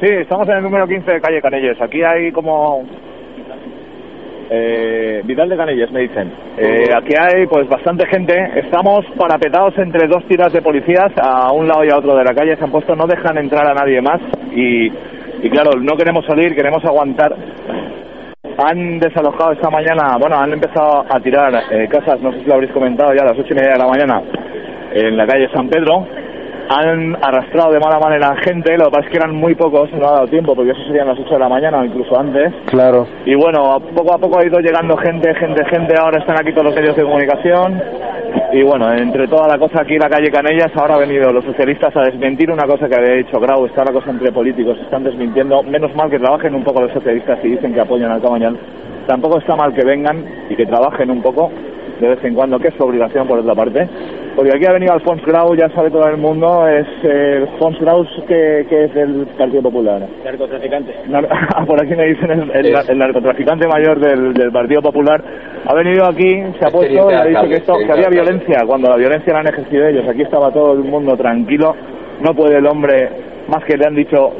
Sí, estamos en el número 15 de calle Canelles. Aquí hay como... Eh, Vidal de Canelles, me dicen. Eh, aquí hay pues bastante gente. Estamos parapetados entre dos tiras de policías a un lado y a otro de la calle. Se han puesto, no dejan entrar a nadie más. Y, y claro, no queremos salir, queremos aguantar. Han desalojado esta mañana, bueno, han empezado a tirar eh, casas, no sé si lo habréis comentado ya a las ocho y media de la mañana, en la calle San Pedro han arrastrado de mala manera gente, lo que pasa es que eran muy pocos, no ha dado tiempo, porque eso serían las 8 de la mañana o incluso antes. Claro. Y bueno, poco a poco ha ido llegando gente, gente, gente, ahora están aquí todos los medios de comunicación. Y bueno, entre toda la cosa aquí en la calle Canellas, ahora han venido los socialistas a desmentir una cosa que había dicho Grau, está la cosa entre políticos, están desmintiendo, menos mal que trabajen un poco los socialistas y dicen que apoyan al Cabañal. Tampoco está mal que vengan y que trabajen un poco de vez en cuando, que es su obligación por otra parte. Porque aquí ha venido Alfonso Grau, ya sabe todo el mundo, es eh, Alfonso Grau que, que, es del Partido Popular. Narcotraficante. Ah, por aquí me dicen el, el, el narcotraficante mayor del, del, Partido Popular. Ha venido aquí, se ha puesto y ha dicho que, esto, que había violencia, cuando la violencia la han ejercido ellos. Aquí estaba todo el mundo tranquilo. No puede el hombre, más que le han dicho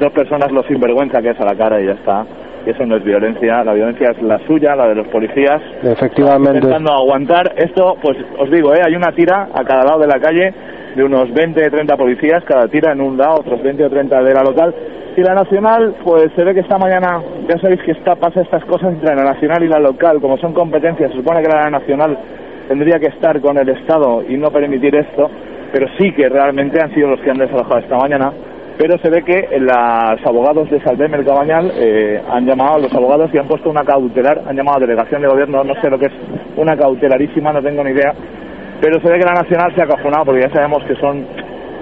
dos personas lo sinvergüenza que es a la cara y ya está eso no es violencia, la violencia es la suya, la de los policías. Efectivamente. Intentando aguantar esto, pues os digo, ¿eh? hay una tira a cada lado de la calle de unos 20, 30 policías, cada tira en un lado, otros 20 o 30 de la local. Y la nacional, pues se ve que esta mañana, ya sabéis que está, pasa estas cosas entre la nacional y la local, como son competencias, se supone que la nacional tendría que estar con el Estado y no permitir esto, pero sí que realmente han sido los que han desalojado esta mañana pero se ve que los abogados de Salvem el Cabañal eh, han llamado a los abogados y han puesto una cautelar, han llamado a delegación de gobierno, no sé lo que es una cautelarísima, no tengo ni idea, pero se ve que la Nacional se ha acojonado porque ya sabemos que son,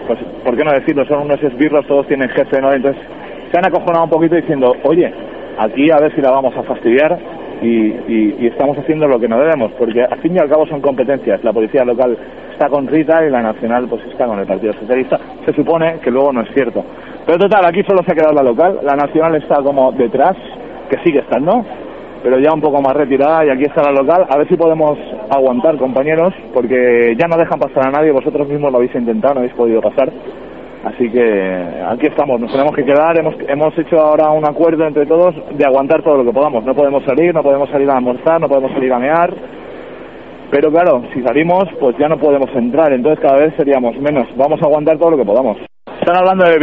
pues, ¿por qué no decirlo? Son unos esbirros, todos tienen jefe, ¿no? Entonces se han acojonado un poquito diciendo, oye, aquí a ver si la vamos a fastidiar y, y, estamos haciendo lo que no debemos, porque al fin y al cabo son competencias, la policía local está con Rita y la nacional pues está con el Partido Socialista. Se supone que luego no es cierto. Pero total, aquí solo se ha quedado la local, la nacional está como detrás, que sigue estando, pero ya un poco más retirada y aquí está la local. A ver si podemos aguantar, compañeros, porque ya no dejan pasar a nadie, vosotros mismos lo habéis intentado, no habéis podido pasar. Así que aquí estamos, nos tenemos que quedar, hemos, hemos hecho ahora un acuerdo entre todos de aguantar todo lo que podamos. No podemos salir, no podemos salir a almorzar, no podemos salir a mear, pero claro, si salimos, pues ya no podemos entrar, entonces cada vez seríamos menos. Vamos a aguantar todo lo que podamos. Están hablando de